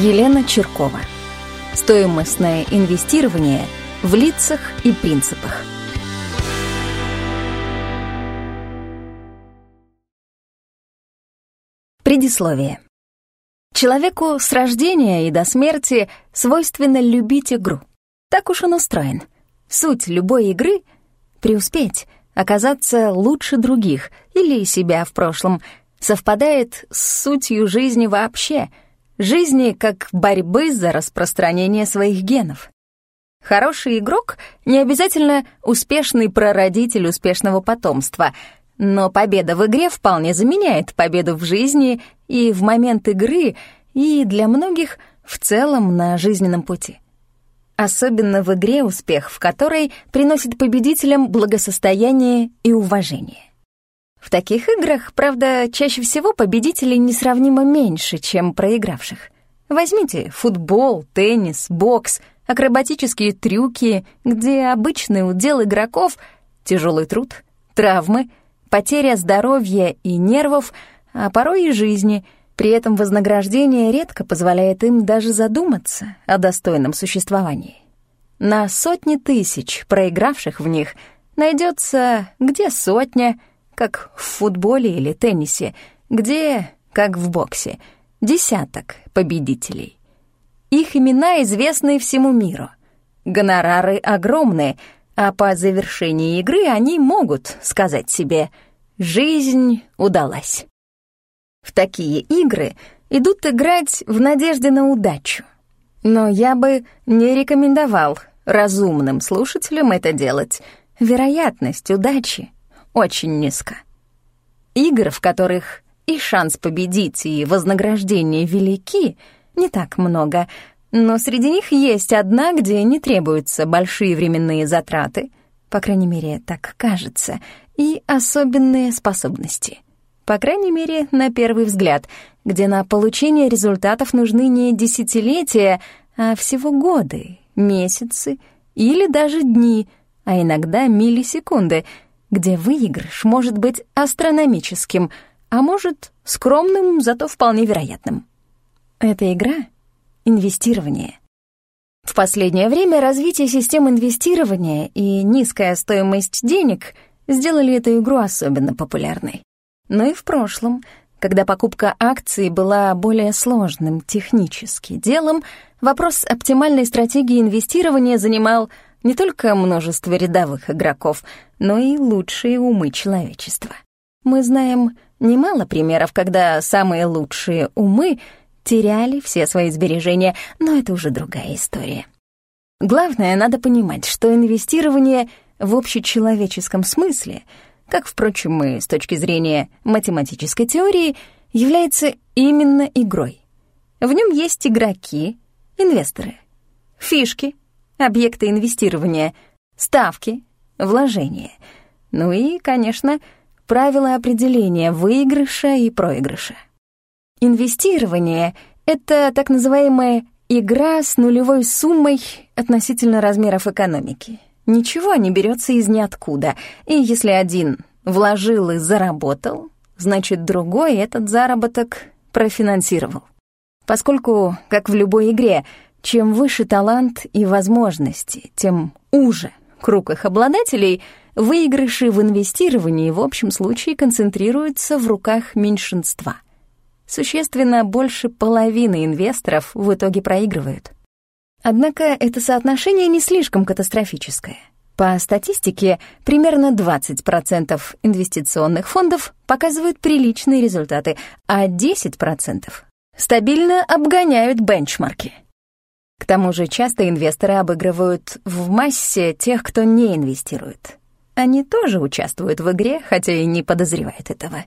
Елена Черкова. Стоимостное инвестирование в лицах и принципах. Предисловие. Человеку с рождения и до смерти свойственно любить игру. Так уж он устроен. Суть любой игры — преуспеть, оказаться лучше других или себя в прошлом, совпадает с сутью жизни вообще — жизни как борьбы за распространение своих генов. Хороший игрок — не обязательно успешный прародитель успешного потомства, но победа в игре вполне заменяет победу в жизни и в момент игры, и для многих в целом на жизненном пути. Особенно в игре успех, в которой приносит победителям благосостояние и уважение. В таких играх, правда, чаще всего победителей несравнимо меньше, чем проигравших. Возьмите футбол, теннис, бокс, акробатические трюки, где обычный удел игроков — тяжелый труд, травмы, потеря здоровья и нервов, а порой и жизни. При этом вознаграждение редко позволяет им даже задуматься о достойном существовании. На сотни тысяч проигравших в них найдется где сотня, как в футболе или теннисе, где, как в боксе, десяток победителей. Их имена известны всему миру. Гонорары огромные, а по завершении игры они могут сказать себе «жизнь удалась». В такие игры идут играть в надежде на удачу. Но я бы не рекомендовал разумным слушателям это делать. Вероятность удачи очень низко. Игр, в которых и шанс победить, и вознаграждение велики, не так много, но среди них есть одна, где не требуются большие временные затраты, по крайней мере, так кажется, и особенные способности. По крайней мере, на первый взгляд, где на получение результатов нужны не десятилетия, а всего годы, месяцы или даже дни, а иногда миллисекунды — где выигрыш может быть астрономическим, а может, скромным, зато вполне вероятным. Эта игра — инвестирование. В последнее время развитие систем инвестирования и низкая стоимость денег сделали эту игру особенно популярной. Но и в прошлом, когда покупка акций была более сложным технически делом, вопрос оптимальной стратегии инвестирования занимал — не только множество рядовых игроков, но и лучшие умы человечества. Мы знаем немало примеров, когда самые лучшие умы теряли все свои сбережения, но это уже другая история. Главное, надо понимать, что инвестирование в общечеловеческом смысле, как, впрочем, и с точки зрения математической теории, является именно игрой. В нем есть игроки, инвесторы, фишки — объекты инвестирования, ставки, вложения. Ну и, конечно, правила определения выигрыша и проигрыша. Инвестирование — это так называемая игра с нулевой суммой относительно размеров экономики. Ничего не берется из ниоткуда, и если один вложил и заработал, значит, другой этот заработок профинансировал. Поскольку, как в любой игре, чем выше талант и возможности, тем уже круг их обладателей, выигрыши в инвестировании в общем случае концентрируются в руках меньшинства. Существенно больше половины инвесторов в итоге проигрывают. Однако это соотношение не слишком катастрофическое. По статистике, примерно 20% инвестиционных фондов показывают приличные результаты, а 10% стабильно обгоняют бенчмарки — к тому же часто инвесторы обыгрывают в массе тех, кто не инвестирует. Они тоже участвуют в игре, хотя и не подозревают этого.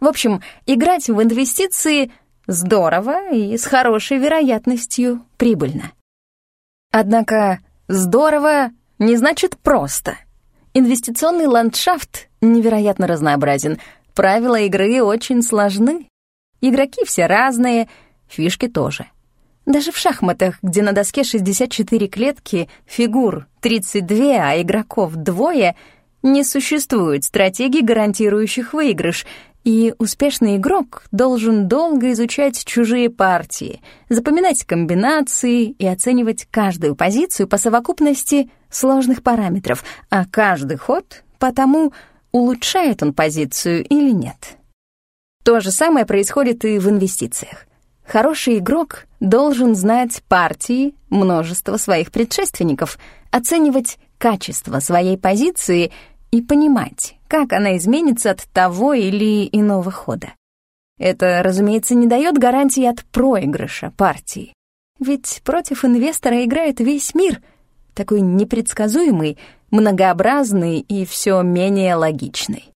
В общем, играть в инвестиции здорово и с хорошей вероятностью прибыльно. Однако здорово не значит просто. Инвестиционный ландшафт невероятно разнообразен, правила игры очень сложны. Игроки все разные, фишки тоже — даже в шахматах, где на доске 64 клетки, фигур 32, а игроков двое, не существует стратегий, гарантирующих выигрыш, И успешный игрок должен долго изучать чужие партии, запоминать комбинации и оценивать каждую позицию по совокупности сложных параметров, а каждый ход — по тому, улучшает он позицию или нет. То же самое происходит и в инвестициях. Хороший игрок должен знать партии множества своих предшественников, оценивать качество своей позиции и понимать, как она изменится от того или иного хода. Это, разумеется, не дает гарантии от проигрыша партии. Ведь против инвестора играет весь мир, такой непредсказуемый, многообразный и все менее логичный.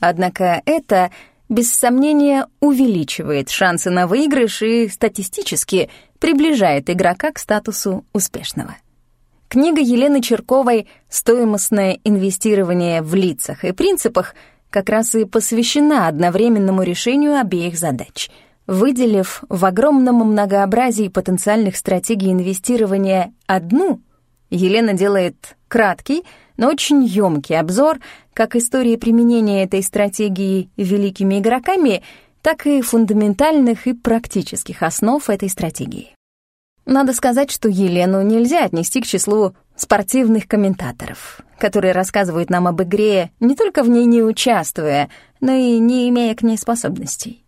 Однако это без сомнения увеличивает шансы на выигрыш и статистически приближает игрока к статусу успешного. Книга Елены Черковой «Стоимостное инвестирование в лицах и принципах» как раз и посвящена одновременному решению обеих задач, выделив в огромном многообразии потенциальных стратегий инвестирования одну, Елена делает краткий, но очень ёмкий обзор как истории применения этой стратегии великими игроками, так и фундаментальных и практических основ этой стратегии. Надо сказать, что Елену нельзя отнести к числу спортивных комментаторов, которые рассказывают нам об игре, не только в ней не участвуя, но и не имея к ней способностей.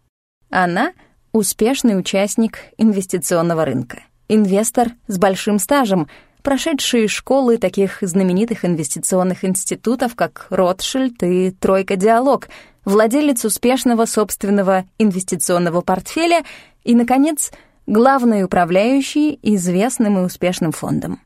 Она — успешный участник инвестиционного рынка, инвестор с большим стажем — прошедшие школы таких знаменитых инвестиционных институтов, как Ротшильд и Тройка Диалог, владелец успешного собственного инвестиционного портфеля и, наконец, главный управляющий известным и успешным фондом.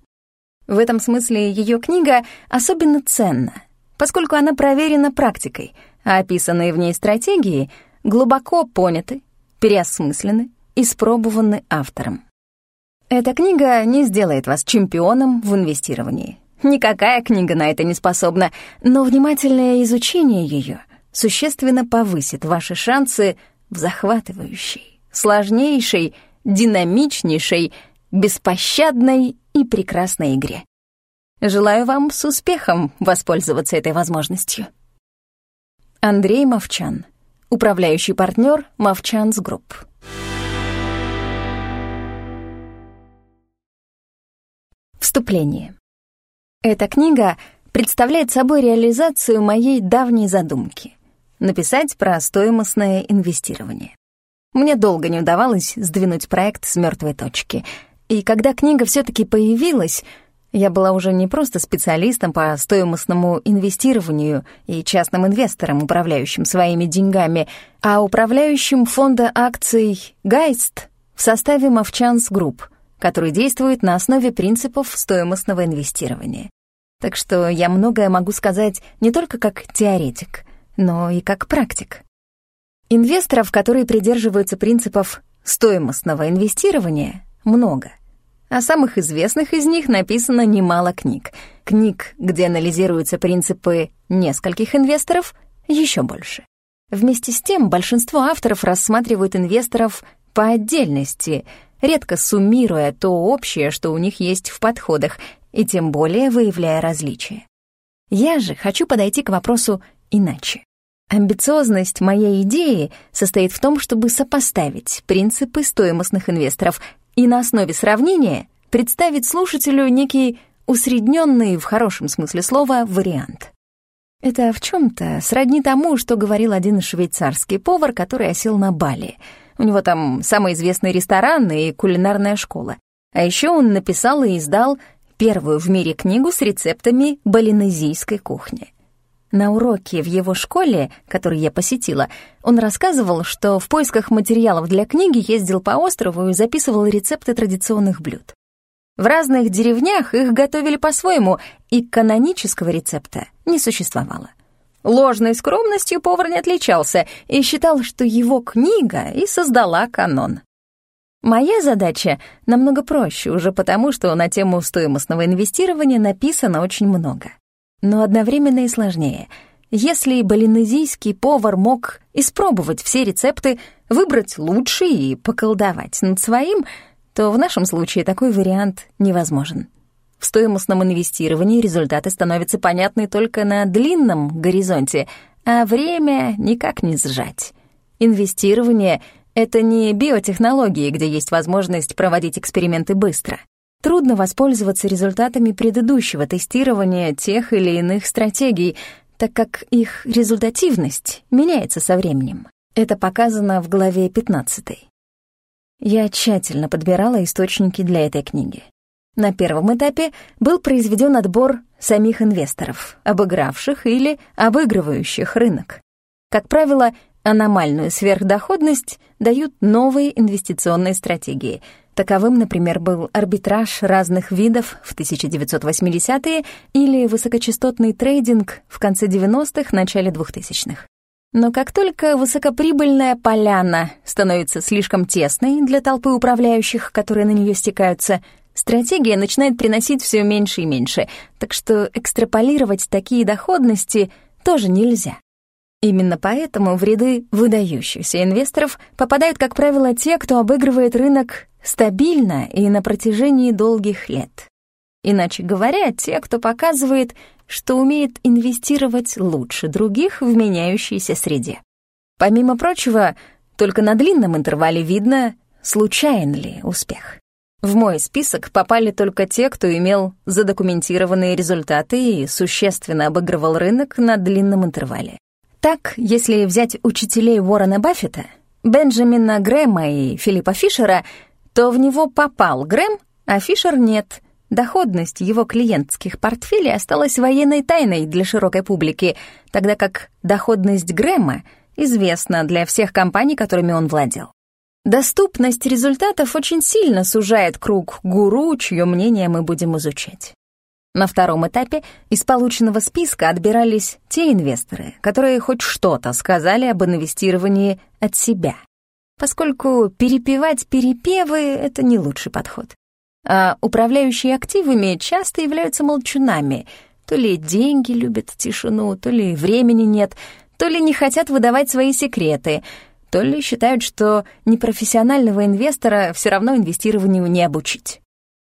В этом смысле ее книга особенно ценна, поскольку она проверена практикой, а описанные в ней стратегии глубоко поняты, переосмыслены, испробованы автором. Эта книга не сделает вас чемпионом в инвестировании. Никакая книга на это не способна, но внимательное изучение ее существенно повысит ваши шансы в захватывающей, сложнейшей, динамичнейшей, беспощадной и прекрасной игре. Желаю вам с успехом воспользоваться этой возможностью. Андрей Мовчан, управляющий партнер Movchan's Group. Вступление. Эта книга представляет собой реализацию моей давней задумки — написать про стоимостное инвестирование. Мне долго не удавалось сдвинуть проект с мертвой точки, и когда книга все таки появилась, я была уже не просто специалистом по стоимостному инвестированию и частным инвестором, управляющим своими деньгами, а управляющим фонда акций «GEIST» в составе Movchan's Group — который действует на основе принципов стоимостного инвестирования. Так что я многое могу сказать не только как теоретик, но и как практик. Инвесторов, которые придерживаются принципов стоимостного инвестирования, много. О самых известных из них написано немало книг. Книг, где анализируются принципы нескольких инвесторов, еще больше. Вместе с тем, большинство авторов рассматривают инвесторов по отдельности — редко суммируя то общее, что у них есть в подходах, и тем более выявляя различия. Я же хочу подойти к вопросу иначе. Амбициозность моей идеи состоит в том, чтобы сопоставить принципы стоимостных инвесторов и на основе сравнения представить слушателю некий усредненный, в хорошем смысле слова, вариант. Это в чем то сродни тому, что говорил один швейцарский повар, который осел на Бали — у него там самый известный ресторан и кулинарная школа. А еще он написал и издал первую в мире книгу с рецептами балинезийской кухни. На уроке в его школе, который я посетила, он рассказывал, что в поисках материалов для книги ездил по острову и записывал рецепты традиционных блюд. В разных деревнях их готовили по-своему, и канонического рецепта не существовало. Ложной скромностью повар не отличался и считал, что его книга и создала канон. Моя задача намного проще, уже потому, что на тему стоимостного инвестирования написано очень много. Но одновременно и сложнее. Если балинезийский повар мог испробовать все рецепты, выбрать лучший и поколдовать над своим, то в нашем случае такой вариант невозможен. В стоимостном инвестировании результаты становятся понятны только на длинном горизонте, а время никак не сжать. Инвестирование — это не биотехнологии, где есть возможность проводить эксперименты быстро. Трудно воспользоваться результатами предыдущего тестирования тех или иных стратегий, так как их результативность меняется со временем. Это показано в главе 15. Я тщательно подбирала источники для этой книги. На первом этапе был произведен отбор самих инвесторов, обыгравших или обыгрывающих рынок. Как правило, аномальную сверхдоходность дают новые инвестиционные стратегии. Таковым, например, был арбитраж разных видов в 1980-е или высокочастотный трейдинг в конце 90-х, начале 2000-х. Но как только высокоприбыльная поляна становится слишком тесной для толпы управляющих, которые на нее стекаются, стратегия начинает приносить все меньше и меньше, так что экстраполировать такие доходности тоже нельзя. Именно поэтому в ряды выдающихся инвесторов попадают, как правило, те, кто обыгрывает рынок стабильно и на протяжении долгих лет. Иначе говоря, те, кто показывает, что умеет инвестировать лучше других в меняющейся среде. Помимо прочего, только на длинном интервале видно, случайен ли успех. В мой список попали только те, кто имел задокументированные результаты и существенно обыгрывал рынок на длинном интервале. Так, если взять учителей Уоррена Баффета, Бенджамина Грэма и Филиппа Фишера, то в него попал Грэм, а Фишер нет — Доходность его клиентских портфелей осталась военной тайной для широкой публики, тогда как доходность Грэма известна для всех компаний, которыми он владел. Доступность результатов очень сильно сужает круг гуру, чье мнение мы будем изучать. На втором этапе из полученного списка отбирались те инвесторы, которые хоть что-то сказали об инвестировании от себя. Поскольку перепевать перепевы — это не лучший подход а управляющие активами часто являются молчунами. То ли деньги любят тишину, то ли времени нет, то ли не хотят выдавать свои секреты, то ли считают, что непрофессионального инвестора все равно инвестированию не обучить.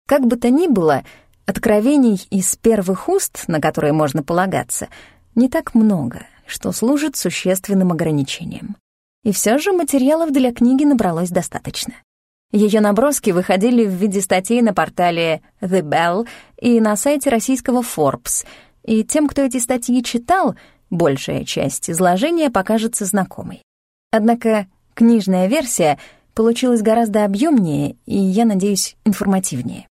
Как бы то ни было, откровений из первых уст, на которые можно полагаться, не так много, что служит существенным ограничением. И все же материалов для книги набралось достаточно. Ее наброски выходили в виде статей на портале The Bell и на сайте российского Forbes, и тем, кто эти статьи читал, большая часть изложения покажется знакомой. Однако книжная версия получилась гораздо объемнее и, я надеюсь, информативнее.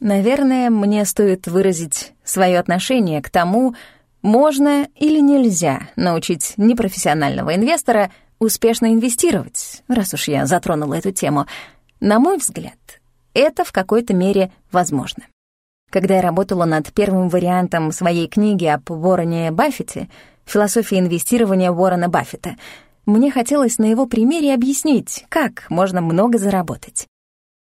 Наверное, мне стоит выразить свое отношение к тому, можно или нельзя научить непрофессионального инвестора успешно инвестировать, раз уж я затронула эту тему — на мой взгляд, это в какой-то мере возможно. Когда я работала над первым вариантом своей книги об Уоррене Баффете «Философия инвестирования Уоррена Баффета», мне хотелось на его примере объяснить, как можно много заработать.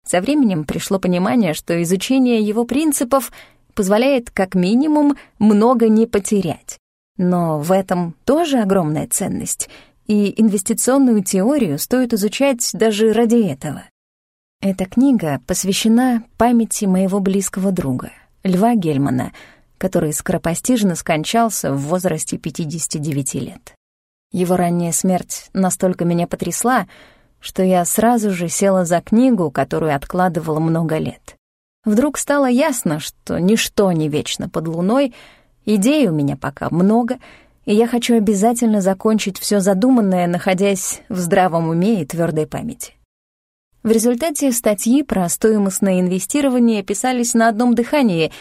Со временем пришло понимание, что изучение его принципов позволяет как минимум много не потерять. Но в этом тоже огромная ценность, и инвестиционную теорию стоит изучать даже ради этого. Эта книга посвящена памяти моего близкого друга, Льва Гельмана, который скоропостижно скончался в возрасте 59 лет. Его ранняя смерть настолько меня потрясла, что я сразу же села за книгу, которую откладывала много лет. Вдруг стало ясно, что ничто не вечно под луной, идей у меня пока много, и я хочу обязательно закончить все задуманное, находясь в здравом уме и твердой памяти. В результате статьи про стоимостное инвестирование писались на одном дыхании,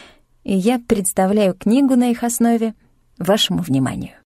и я представляю книгу на их основе вашему вниманию.